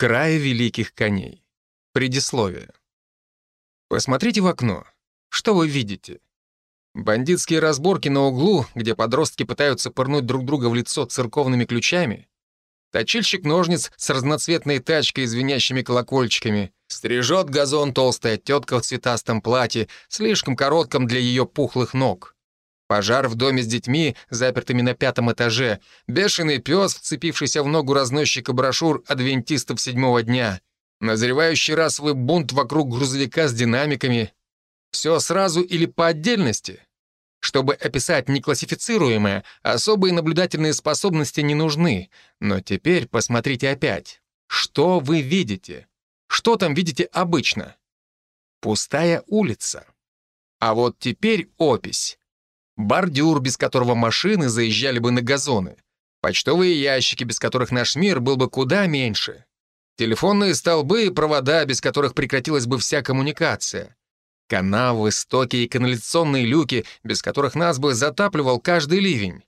Край великих коней. Предисловие. Посмотрите в окно. Что вы видите? Бандитские разборки на углу, где подростки пытаются пырнуть друг друга в лицо церковными ключами? Точильщик ножниц с разноцветной тачкой и звенящими колокольчиками. Стрижет газон толстая тетка в цветастом платье, слишком коротком для ее пухлых ног. Пожар в доме с детьми, запертыми на пятом этаже. Бешеный пес, вцепившийся в ногу разносчика брошюр адвентистов седьмого дня. Назревающий расовый бунт вокруг грузовика с динамиками. Все сразу или по отдельности? Чтобы описать неклассифицируемое, особые наблюдательные способности не нужны. Но теперь посмотрите опять. Что вы видите? Что там видите обычно? Пустая улица. А вот теперь опись. Бордюр, без которого машины заезжали бы на газоны. Почтовые ящики, без которых наш мир был бы куда меньше. Телефонные столбы и провода, без которых прекратилась бы вся коммуникация. Канавы, стоки и канализационные люки, без которых нас бы затапливал каждый ливень.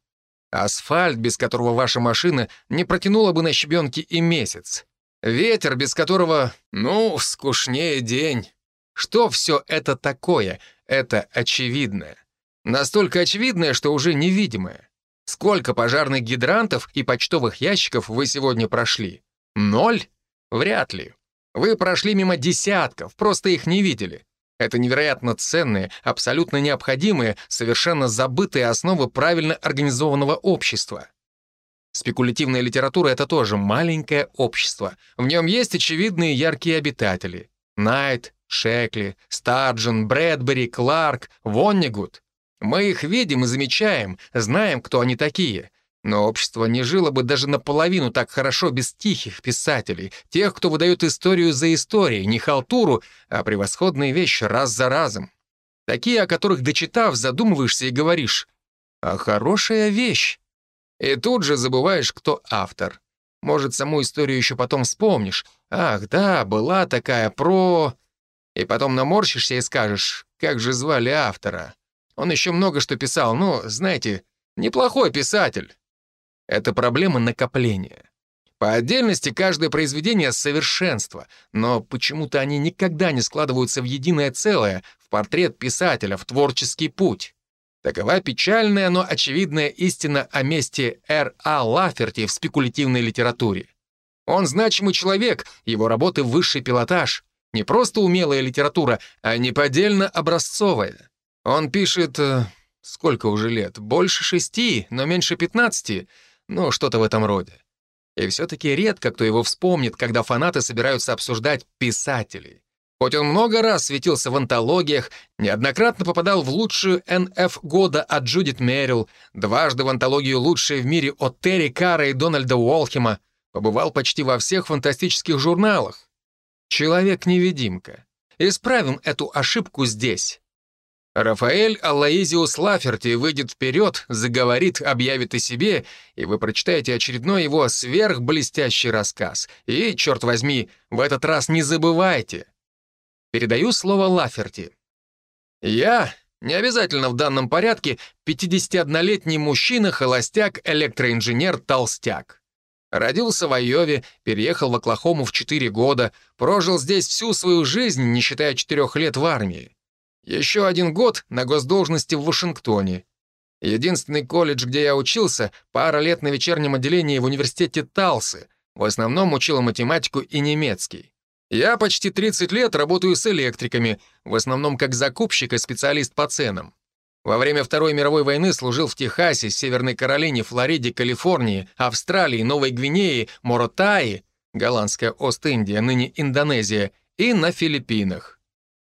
Асфальт, без которого ваша машина не протянула бы на щебенке и месяц. Ветер, без которого, ну, скучнее день. Что все это такое? Это очевидное. Настолько очевидное, что уже невидимое. Сколько пожарных гидрантов и почтовых ящиков вы сегодня прошли? Ноль? Вряд ли. Вы прошли мимо десятков, просто их не видели. Это невероятно ценные, абсолютно необходимые, совершенно забытые основы правильно организованного общества. Спекулятивная литература — это тоже маленькое общество. В нем есть очевидные яркие обитатели. Найт, Шекли, Старджен, Брэдбери, Кларк, Воннигуд. Мы их видим и замечаем, знаем, кто они такие. Но общество не жило бы даже наполовину так хорошо без тихих писателей, тех, кто выдает историю за историей, не халтуру, а превосходные вещи раз за разом. Такие, о которых, дочитав, задумываешься и говоришь «А хорошая вещь». И тут же забываешь, кто автор. Может, саму историю еще потом вспомнишь. Ах, да, была такая про... И потом наморщишься и скажешь, как же звали автора. Он еще много что писал, но, знаете, неплохой писатель. Это проблема накопления. По отдельности каждое произведение — совершенство, но почему-то они никогда не складываются в единое целое, в портрет писателя, в творческий путь. Такова печальная, но очевидная истина о месте Р. А. Лаферти в спекулятивной литературе. Он значимый человек, его работы — высший пилотаж. Не просто умелая литература, а неподдельно образцовая. Он пишет... Э, сколько уже лет? Больше шести, но меньше пятнадцати. Ну, что-то в этом роде. И все-таки редко кто его вспомнит, когда фанаты собираются обсуждать писателей. Хоть он много раз светился в антологиях, неоднократно попадал в лучшую НФ года от Джудит Меррилл, дважды в антологию «Лучшие в мире» от Терри Кара и Дональда Уолхема, побывал почти во всех фантастических журналах. Человек-невидимка. Исправим эту ошибку здесь. Рафаэль Аллаизиус Лаферти выйдет вперед, заговорит, объявит о себе, и вы прочитаете очередной его сверхблестящий рассказ. И, черт возьми, в этот раз не забывайте. Передаю слово Лаферти. Я, не обязательно в данном порядке, 51-летний мужчина, холостяк, электроинженер, толстяк. Родился в Айове, переехал в Оклахому в 4 года, прожил здесь всю свою жизнь, не считая 4 лет в армии. Еще один год на госдолжности в Вашингтоне. Единственный колледж, где я учился, пара лет на вечернем отделении в университете Талсы. В основном учила математику и немецкий. Я почти 30 лет работаю с электриками, в основном как закупщик и специалист по ценам. Во время Второй мировой войны служил в Техасе, Северной Каролине, Флориде, Калифорнии, Австралии, Новой Гвинее, Моротаи, голландская Ост-Индия, ныне Индонезия, и на Филиппинах.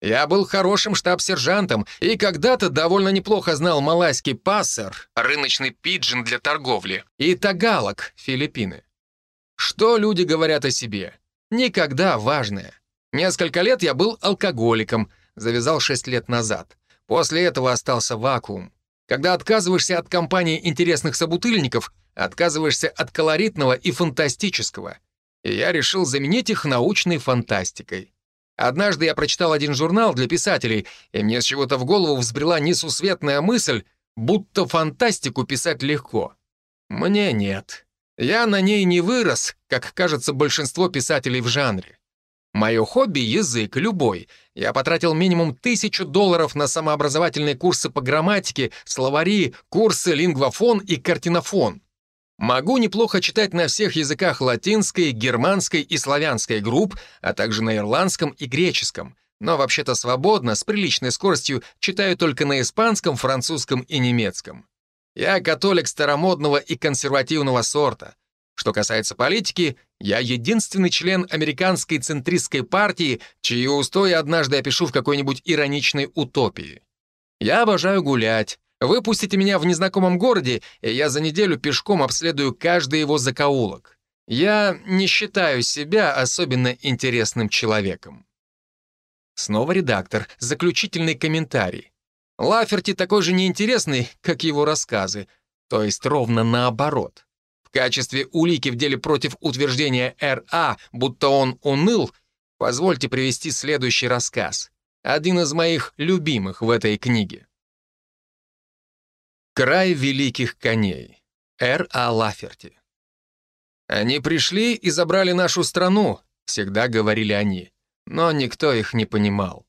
Я был хорошим штаб-сержантом и когда-то довольно неплохо знал малайский пассер, рыночный пиджин для торговли, и тагалок, Филиппины. Что люди говорят о себе? Никогда важное. Несколько лет я был алкоголиком, завязал 6 лет назад. После этого остался вакуум. Когда отказываешься от компании интересных собутыльников, отказываешься от колоритного и фантастического. И я решил заменить их научной фантастикой. Однажды я прочитал один журнал для писателей, и мне с чего-то в голову взбрела несусветная мысль, будто фантастику писать легко. Мне нет. Я на ней не вырос, как кажется большинство писателей в жанре. Мое хобби — язык, любой. Я потратил минимум тысячу долларов на самообразовательные курсы по грамматике, словари, курсы лингвофон и картинофон. Могу неплохо читать на всех языках латинской, германской и славянской групп, а также на ирландском и греческом. Но вообще-то свободно, с приличной скоростью, читаю только на испанском, французском и немецком. Я католик старомодного и консервативного сорта. Что касается политики, я единственный член американской центристской партии, чьи устои однажды опишу в какой-нибудь ироничной утопии. Я обожаю гулять. Выпустите меня в незнакомом городе, и я за неделю пешком обследую каждый его закоулок. Я не считаю себя особенно интересным человеком. Снова редактор, заключительный комментарий. Лаферти такой же неинтересный, как его рассказы, то есть ровно наоборот. В качестве улики в деле против утверждения Р.А., будто он уныл, позвольте привести следующий рассказ. Один из моих любимых в этой книге. «Край великих коней» Р.А. Лаферти. «Они пришли и забрали нашу страну», — всегда говорили они, но никто их не понимал.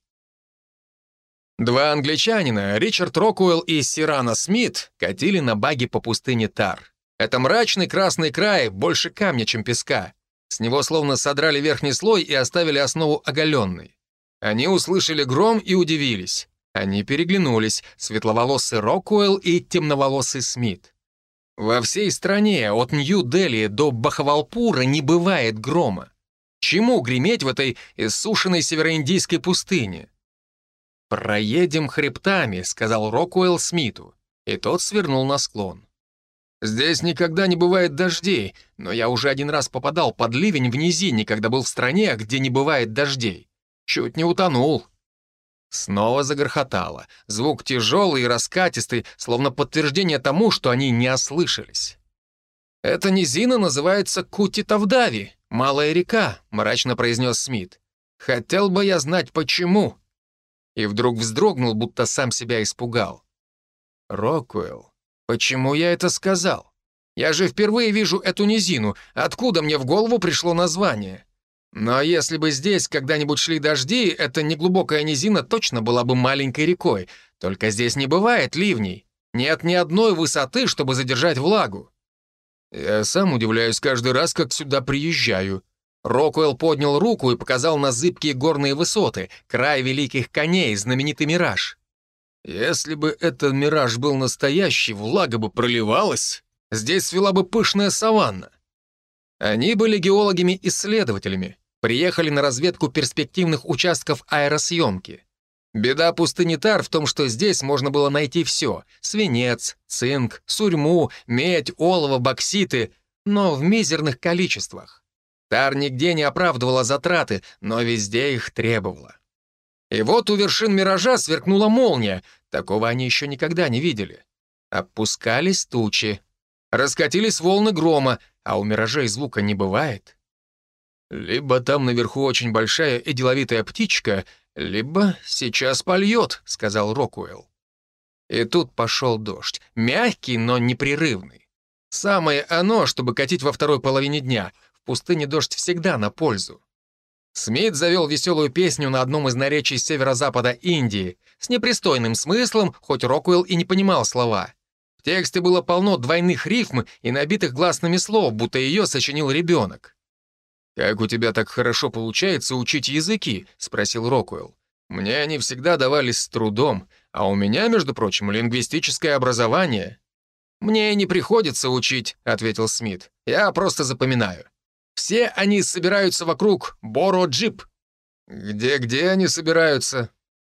Два англичанина, Ричард Рокуэлл и Сирана Смит, катили на баги по пустыне Тар. Это мрачный красный край, больше камня, чем песка. С него словно содрали верхний слой и оставили основу оголенной. Они услышали гром и удивились. Они переглянулись, светловолосый Рокуэлл и темноволосый Смит. Во всей стране, от Нью-Дели до Бахавалпура, не бывает грома. Чему греметь в этой иссушенной североиндийской пустыне? «Проедем хребтами», — сказал Рокуэлл Смиту, и тот свернул на склон. Здесь никогда не бывает дождей, но я уже один раз попадал под ливень в низине, когда был в стране, где не бывает дождей. Чуть не утонул. Снова загорхотало. Звук тяжелый и раскатистый, словно подтверждение тому, что они не ослышались. «Эта низина называется Кути-Тавдави, Малая река», — мрачно произнес Смит. «Хотел бы я знать, почему». И вдруг вздрогнул, будто сам себя испугал. «Роквелл, Почему я это сказал? Я же впервые вижу эту низину. Откуда мне в голову пришло название? Но если бы здесь когда-нибудь шли дожди, эта неглубокая низина точно была бы маленькой рекой. Только здесь не бывает ливней. Нет ни одной высоты, чтобы задержать влагу. Я сам удивляюсь каждый раз, как сюда приезжаю. Роквелл поднял руку и показал на зыбкие горные высоты, край великих коней, знаменитый мираж. Если бы этот мираж был настоящий, влага бы проливалась, здесь свела бы пышная саванна. Они были геологами-исследователями, приехали на разведку перспективных участков аэросъемки. Беда пустыни Тар в том, что здесь можно было найти все — свинец, цинк, сурьму, медь, олово, бокситы, но в мизерных количествах. Тар нигде не оправдывала затраты, но везде их требовала. И вот у вершин миража сверкнула молния. Такого они еще никогда не видели. Опускались тучи. Раскатились волны грома, а у миражей звука не бывает. Либо там наверху очень большая и деловитая птичка, либо сейчас польет, сказал Рокуэлл. И тут пошел дождь. Мягкий, но непрерывный. Самое оно, чтобы катить во второй половине дня. В пустыне дождь всегда на пользу. Смит завел веселую песню на одном из наречий северо-запада Индии, с непристойным смыслом, хоть Роквелл и не понимал слова. В тексте было полно двойных рифм и набитых гласными слов, будто ее сочинил ребенок. «Как у тебя так хорошо получается учить языки?» — спросил Роквелл. «Мне они всегда давались с трудом, а у меня, между прочим, лингвистическое образование». «Мне не приходится учить», — ответил Смит. «Я просто запоминаю». Все они собираются вокруг Боро-Джип. Где-где они собираются?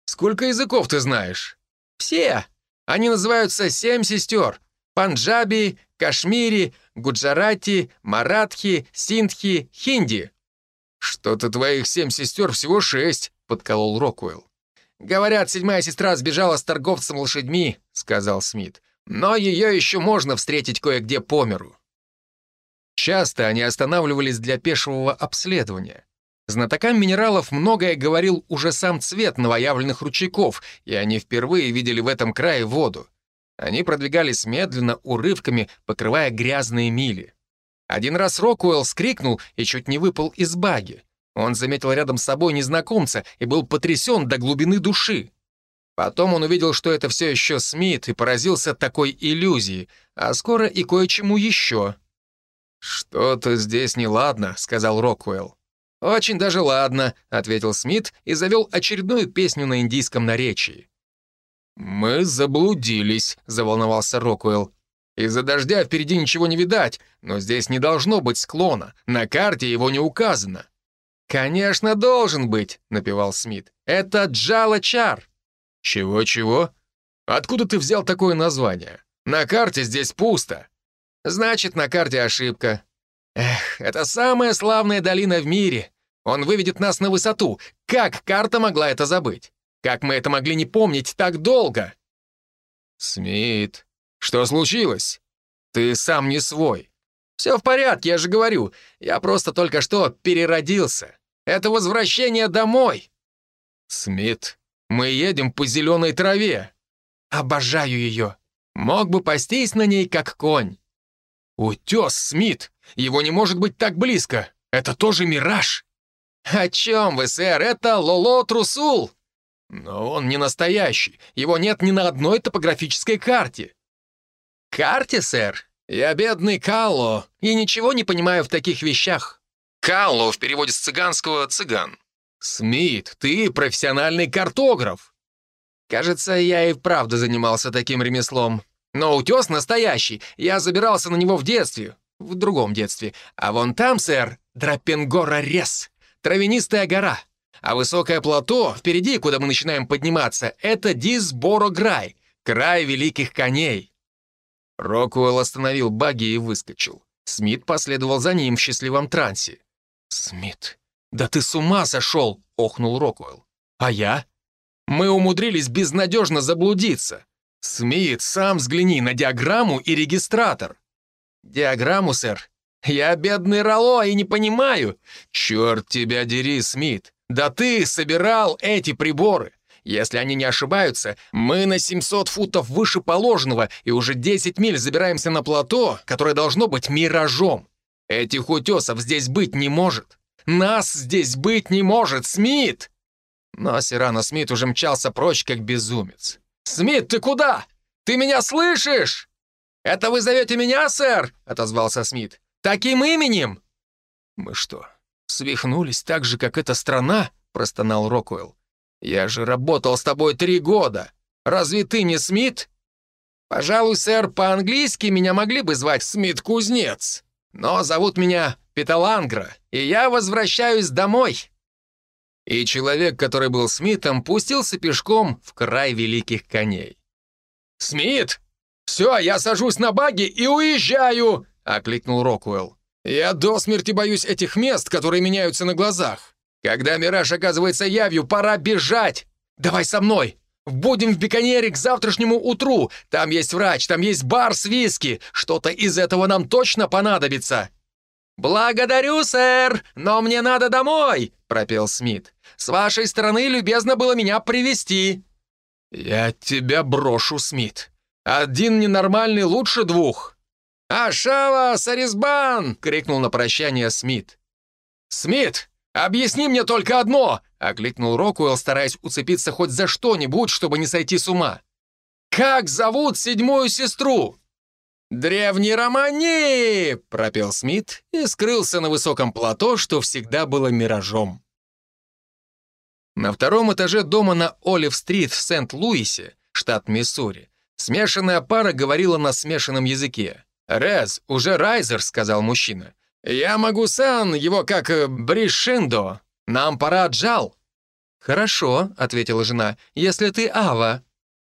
Сколько языков ты знаешь? Все. Они называются «Семь сестер». Панджаби, Кашмири, Гуджарати, Маратхи, Синдхи, Хинди. «Что-то твоих семь сестер всего шесть», — подколол Роквелл. «Говорят, седьмая сестра сбежала с торговцем лошадьми», — сказал Смит. «Но ее еще можно встретить кое-где по миру». Часто они останавливались для пешего обследования. Знатокам минералов многое говорил уже сам цвет новоявленных ручейков, и они впервые видели в этом крае воду. Они продвигались медленно, урывками, покрывая грязные мили. Один раз Рокуэлл скрикнул и чуть не выпал из баги. Он заметил рядом с собой незнакомца и был потрясен до глубины души. Потом он увидел, что это все еще Смит, и поразился такой иллюзии, а скоро и кое-чему еще. «Что-то здесь неладно», — сказал Рокуэлл. «Очень даже ладно», — ответил Смит и завел очередную песню на индийском наречии. «Мы заблудились», — заволновался Рокуэлл. «Из-за дождя впереди ничего не видать, но здесь не должно быть склона. На карте его не указано». «Конечно, должен быть», — напевал Смит. «Это Джала-Чар». «Чего-чего? Откуда ты взял такое название? На карте здесь пусто». «Значит, на карте ошибка». «Эх, это самая славная долина в мире. Он выведет нас на высоту. Как карта могла это забыть? Как мы это могли не помнить так долго?» «Смит, что случилось? Ты сам не свой». «Все в порядке, я же говорю. Я просто только что переродился. Это возвращение домой». «Смит, мы едем по зеленой траве». «Обожаю ее. Мог бы пастись на ней, как конь». «Утес, Смит! Его не может быть так близко! Это тоже мираж!» «О чем вы, сэр? Это Лоло Трусул!» «Но он не настоящий. Его нет ни на одной топографической карте». «Карте, сэр? Я бедный Калло и ничего не понимаю в таких вещах». «Калло» в переводе с цыганского «цыган». «Смит, ты профессиональный картограф». «Кажется, я и правда занимался таким ремеслом. Но утес настоящий. Я забирался на него в детстве. В другом детстве. А вон там, сэр, Драпенгора-Рес. Травянистая гора. А высокое плато впереди, куда мы начинаем подниматься, это Дисборограй, край великих коней. Рокуэлл остановил багги и выскочил. Смит последовал за ним в счастливом трансе. «Смит, да ты с ума сошел!» — охнул Рокуэлл. «А я?» «Мы умудрились безнадежно заблудиться. Смит, сам взгляни на диаграмму и регистратор». «Диаграмму, сэр? Я бедный Роло и не понимаю». «Черт тебя дери, Смит! Да ты собирал эти приборы! Если они не ошибаются, мы на 700 футов выше положенного и уже 10 миль забираемся на плато, которое должно быть миражом. Этих утесов здесь быть не может. Нас здесь быть не может, Смит!» Но Сирано Смит уже мчался прочь, как безумец. «Смит, ты куда? Ты меня слышишь?» «Это вы зовете меня, сэр?» — отозвался Смит. «Таким именем?» «Мы что, свихнулись так же, как эта страна?» — простонал Роквелл. «Я же работал с тобой три года. Разве ты не Смит?» «Пожалуй, сэр, по-английски меня могли бы звать Смит-кузнец. Но зовут меня Петалангра, и я возвращаюсь домой». И человек, который был Смитом, пустился пешком в край великих коней. «Смит! Все, я сажусь на баги и уезжаю!» — окликнул Роквелл. «Я до смерти боюсь этих мест, которые меняются на глазах. Когда мираж оказывается явью, пора бежать. Давай со мной. Будем в Биконере к завтрашнему утру. Там есть врач, там есть бар с виски. Что-то из этого нам точно понадобится». «Благодарю, сэр, но мне надо домой», — пропел Смит. «С вашей стороны любезно было меня привести «Я тебя брошу, Смит. Один ненормальный лучше двух». «Ашава, Саризбан!» — крикнул на прощание Смит. «Смит, «Объясни мне только одно!» — окликнул Рокуэлл, стараясь уцепиться хоть за что-нибудь, чтобы не сойти с ума. «Как зовут седьмую сестру?» «Древний Романи!» — пропел Смит и скрылся на высоком плато, что всегда было миражом. На втором этаже дома на Олив-стрит в Сент-Луисе, штат Миссури, смешанная пара говорила на смешанном языке. «Рез, уже Райзер», — сказал мужчина. «Я могу сан, его как э, Бришиндо. Нам пора джал». «Хорошо», — ответила жена, — «если ты Ава».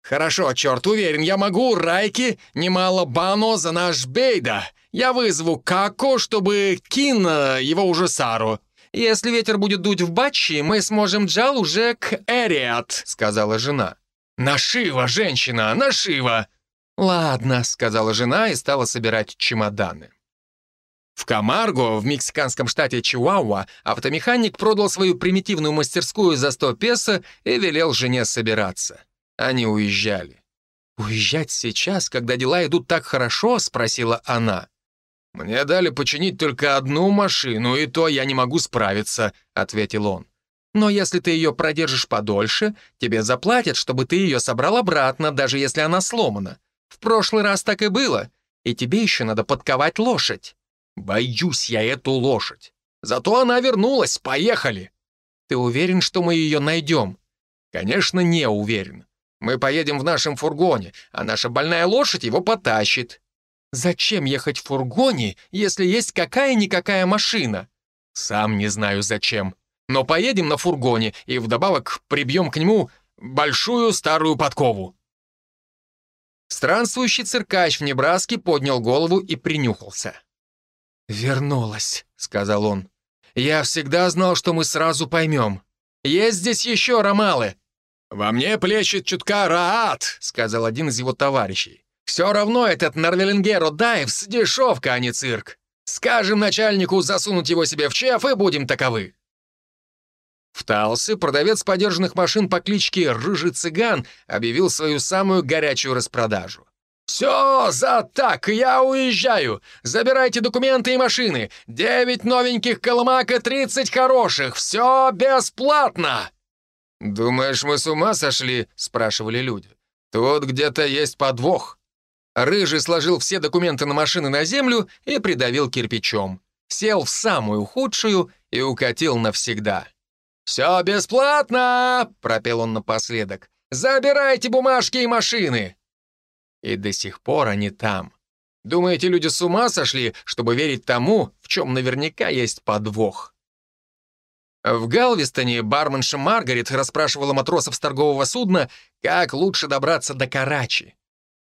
«Хорошо, черт, уверен, я могу, Райки, немало бано за наш Бейда. Я вызову Како, чтобы Кин его уже Сару». «Если ветер будет дуть в Бачи, мы сможем джал уже к Эриат», — сказала жена. «Нашива, женщина, нашива!» «Ладно», — сказала жена и стала собирать чемоданы. В Камарго, в мексиканском штате Чиуауа, автомеханик продал свою примитивную мастерскую за 100 песо и велел жене собираться. Они уезжали. «Уезжать сейчас, когда дела идут так хорошо?» — спросила она. «Мне дали починить только одну машину, и то я не могу справиться», — ответил он. «Но если ты ее продержишь подольше, тебе заплатят, чтобы ты ее собрал обратно, даже если она сломана. В прошлый раз так и было, и тебе еще надо подковать лошадь». «Боюсь я эту лошадь. Зато она вернулась, поехали». «Ты уверен, что мы ее найдем?» «Конечно, не уверен. Мы поедем в нашем фургоне, а наша больная лошадь его потащит». «Зачем ехать в фургоне, если есть какая-никакая машина?» «Сам не знаю зачем. Но поедем на фургоне и вдобавок прибьем к нему большую старую подкову». Странствующий циркач в Небраске поднял голову и принюхался. «Вернулась», — сказал он. «Я всегда знал, что мы сразу поймем. Есть здесь еще ромалы». «Во мне плещет чутка Раат», — сказал один из его товарищей. Все равно этот Норвелингеро Дайвс — дешевка, а не цирк. Скажем начальнику засунуть его себе в чеф, и будем таковы. В Талсе продавец подержанных машин по кличке Рыжий Цыган объявил свою самую горячую распродажу. «Все, за так, я уезжаю! Забирайте документы и машины! Девять новеньких колымак и тридцать хороших! Все бесплатно!» «Думаешь, мы с ума сошли?» — спрашивали люди. «Тут где-то есть подвох». Рыжий сложил все документы на машины на землю и придавил кирпичом. Сел в самую худшую и укатил навсегда. «Все бесплатно!» — пропел он напоследок. «Забирайте бумажки и машины!» И до сих пор они там. Думаете, люди с ума сошли, чтобы верить тому, в чем наверняка есть подвох? В Галвестоне барменша Маргарет расспрашивала матросов с торгового судна, как лучше добраться до Карачи.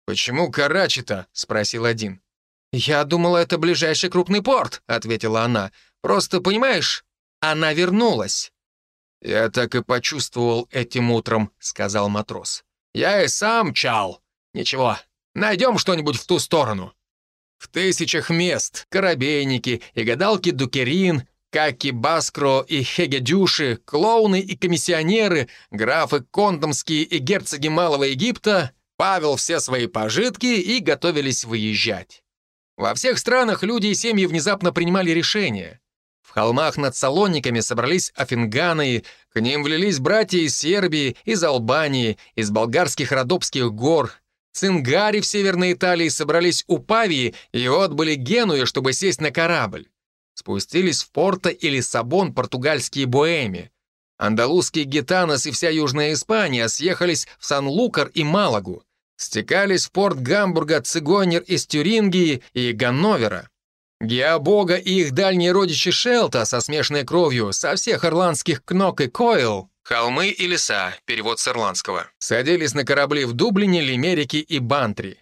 «Почему Карачи-то?» — спросил один. «Я думала, это ближайший крупный порт», — ответила она. «Просто, понимаешь, она вернулась». «Я так и почувствовал этим утром», — сказал матрос. «Я и сам чал. Ничего, найдем что-нибудь в ту сторону». В тысячах мест корабейники и гадалки Дукерин, Каки Баскро и Хегедюши, клоуны и комиссионеры, графы Кондомские и герцоги Малого Египта Павел все свои пожитки и готовились выезжать. Во всех странах люди и семьи внезапно принимали решения. В холмах над Салониками собрались афинганы, к ним влились братья из Сербии, из Албании, из болгарских Родопских гор. Цингари в Северной Италии собрались у Павии и отбыли Генуе, чтобы сесть на корабль. Спустились в Порто и Лиссабон португальские боэми. Андалузские гитанос и вся Южная Испания съехались в Сан-Лукар и Малагу стекались в порт Гамбурга цигонер из Тюрингии и Ганновера. Геобога и их дальние родичи Шелта со смешанной кровью со всех ирландских Кнок и Койл «Холмы и леса», перевод с ирландского, садились на корабли в Дублине, Лимерике и Бантри.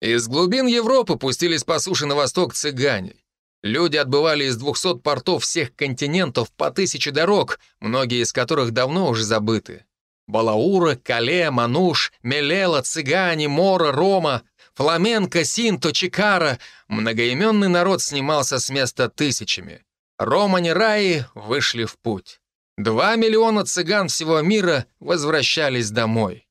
Из глубин Европы пустились по суше на восток цыгане. Люди отбывали из 200 портов всех континентов по тысяче дорог, многие из которых давно уже забыты. Балаура, Кале, Мануш, Мелела, Цыгане, Мора, Рома, Фламенко, Синто, Чикара. Многоименный народ снимался с места тысячами. Романи-раи вышли в путь. Два миллиона цыган всего мира возвращались домой.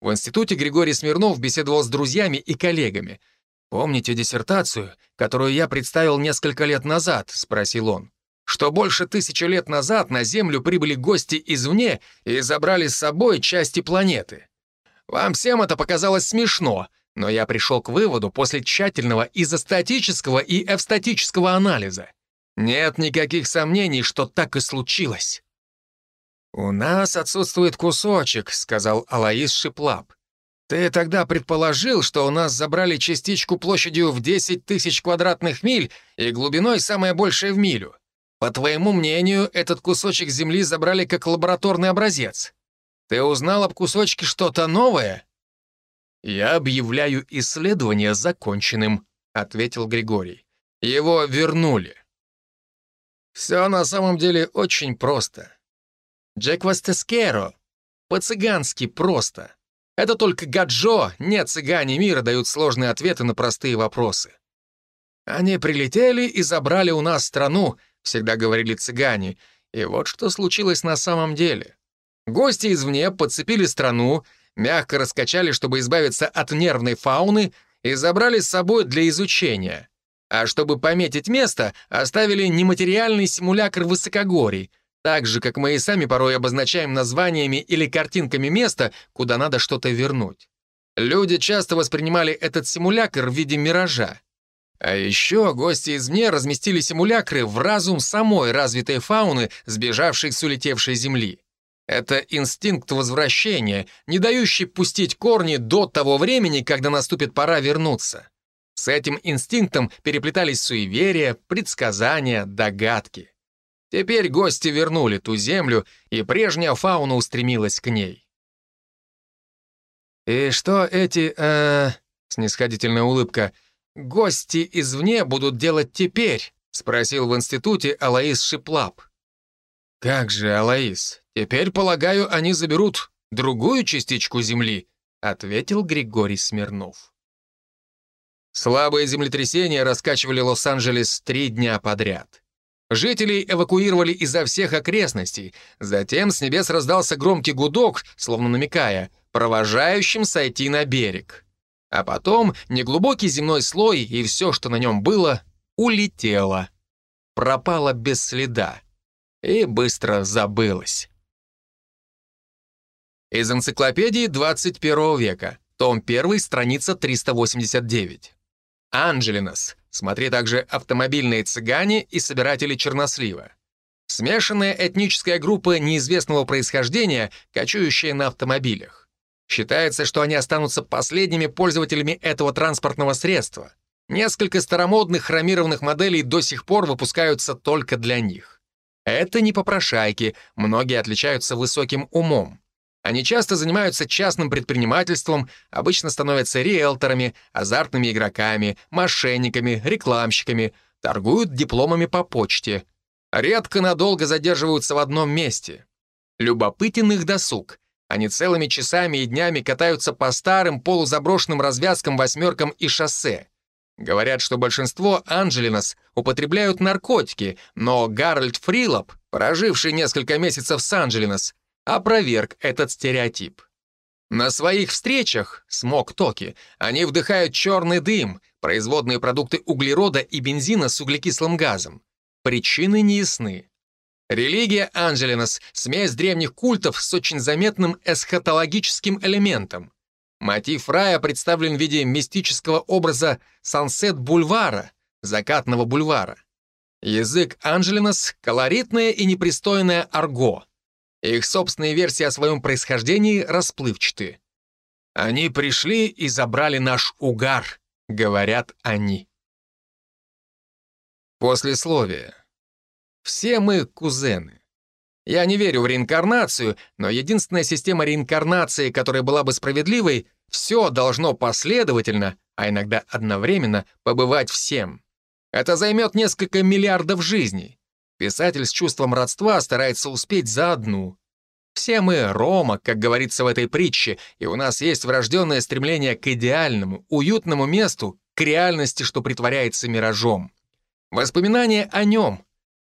В институте Григорий Смирнов беседовал с друзьями и коллегами. «Помните диссертацию, которую я представил несколько лет назад?» — спросил он что больше тысячи лет назад на Землю прибыли гости извне и забрали с собой части планеты. Вам всем это показалось смешно, но я пришел к выводу после тщательного изостатического и эвстатического анализа. Нет никаких сомнений, что так и случилось. «У нас отсутствует кусочек», — сказал Алаис Шиплап. «Ты тогда предположил, что у нас забрали частичку площадью в 10 тысяч квадратных миль и глубиной самое большее в милю. По твоему мнению, этот кусочек земли забрали как лабораторный образец. Ты узнал об кусочке что-то новое?» «Я объявляю исследование законченным», — ответил Григорий. «Его вернули». Все на самом деле очень просто. Джек Вастескеро. По-цыгански просто. Это только Гаджо, не цыгане мира дают сложные ответы на простые вопросы. Они прилетели и забрали у нас страну, всегда говорили цыгане. И вот что случилось на самом деле. Гости извне подцепили страну, мягко раскачали, чтобы избавиться от нервной фауны, и забрали с собой для изучения. А чтобы пометить место, оставили нематериальный симулякр высокогорий, так же, как мы и сами порой обозначаем названиями или картинками места, куда надо что-то вернуть. Люди часто воспринимали этот симулякр в виде миража. А еще гости извне разместили симулякры в разум самой развитой фауны, сбежавшей с улетевшей Земли. Это инстинкт возвращения, не дающий пустить корни до того времени, когда наступит пора вернуться. С этим инстинктом переплетались суеверия, предсказания, догадки. Теперь гости вернули ту землю, и прежняя фауна устремилась к ней. «И что эти, э, снисходительная улыбка, гости извне будут делать теперь?» — спросил в институте Алаис Шиплап. «Как же, Алаис, теперь, полагаю, они заберут другую частичку земли», — ответил Григорий Смирнов. Слабые землетрясения раскачивали Лос-Анджелес три дня подряд. Жителей эвакуировали изо всех окрестностей. Затем с небес раздался громкий гудок, словно намекая, провожающим сойти на берег. А потом неглубокий земной слой и все, что на нем было, улетело. Пропало без следа. И быстро забылось. Из энциклопедии 21 века. Том 1, страница 389. Анджелинос. Смотри также «Автомобильные цыгане» и «Собиратели чернослива». Смешанная этническая группа неизвестного происхождения, кочующая на автомобилях. Считается, что они останутся последними пользователями этого транспортного средства. Несколько старомодных хромированных моделей до сих пор выпускаются только для них. Это не попрошайки, многие отличаются высоким умом. Они часто занимаются частным предпринимательством, обычно становятся риэлторами, азартными игроками, мошенниками, рекламщиками, торгуют дипломами по почте. Редко надолго задерживаются в одном месте. Любопытен их досуг. Они целыми часами и днями катаются по старым полузаброшенным развязкам, восьмеркам и шоссе. Говорят, что большинство Анджелинос употребляют наркотики, но Гарольд Фрилоп, проживший несколько месяцев с Анджелинос, опроверг этот стереотип. На своих встречах, смог-токи, они вдыхают черный дым, производные продукты углерода и бензина с углекислым газом. Причины неясны. Религия Анджелинос — смесь древних культов с очень заметным эсхатологическим элементом. Мотив рая представлен в виде мистического образа сансет-бульвара, закатного бульвара. Язык Анджелинос — колоритное и непристойное арго — их собственные версии о своем происхождении расплывчаты. «Они пришли и забрали наш угар», — говорят они. Послесловие. Все мы кузены. Я не верю в реинкарнацию, но единственная система реинкарнации, которая была бы справедливой, все должно последовательно, а иногда одновременно, побывать всем. Это займет несколько миллиардов жизней. Писатель с чувством родства старается успеть за одну. Все мы Рома, как говорится в этой притче, и у нас есть врожденное стремление к идеальному, уютному месту, к реальности, что притворяется миражом. Воспоминания о нем.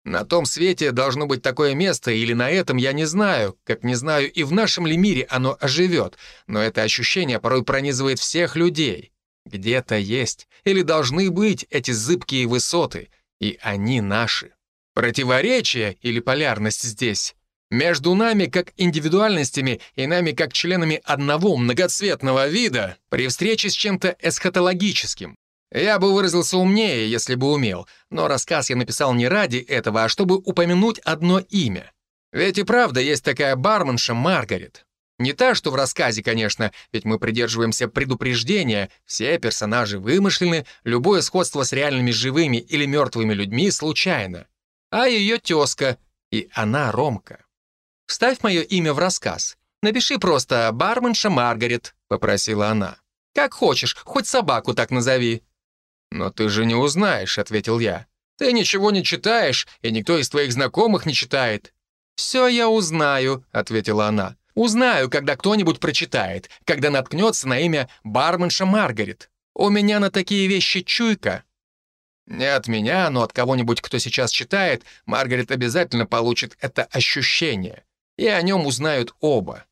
На том свете должно быть такое место, или на этом я не знаю, как не знаю, и в нашем ли мире оно оживет, но это ощущение порой пронизывает всех людей. Где-то есть или должны быть эти зыбкие высоты, и они наши. Противоречие или полярность здесь между нами как индивидуальностями и нами как членами одного многоцветного вида при встрече с чем-то эсхатологическим. Я бы выразился умнее, если бы умел, но рассказ я написал не ради этого, а чтобы упомянуть одно имя. Ведь и правда есть такая барменша Маргарет. Не та, что в рассказе, конечно, ведь мы придерживаемся предупреждения, все персонажи вымышлены, любое сходство с реальными живыми или мертвыми людьми случайно а ее тезка, и она Ромка. «Вставь мое имя в рассказ. Напиши просто «барменша Маргарет», — попросила она. «Как хочешь, хоть собаку так назови». «Но ты же не узнаешь», — ответил я. «Ты ничего не читаешь, и никто из твоих знакомых не читает». «Все я узнаю», — ответила она. «Узнаю, когда кто-нибудь прочитает, когда наткнется на имя барменша Маргарет. У меня на такие вещи чуйка». Не от меня, но от кого-нибудь, кто сейчас читает, Маргарет обязательно получит это ощущение. И о нем узнают оба.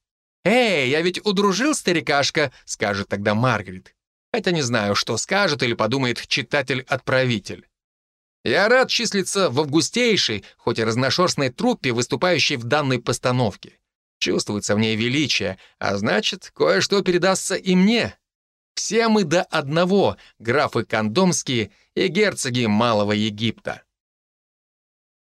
«Эй, я ведь удружил старикашка», — скажет тогда Маргарет. хотя не знаю, что скажет или подумает читатель-отправитель. Я рад числиться в августейшей, хоть и разношерстной труппе, выступающей в данной постановке. Чувствуется в ней величие, а значит, кое-что передастся и мне. Все мы до одного, графы Кондомские и герцоги Малого Египта.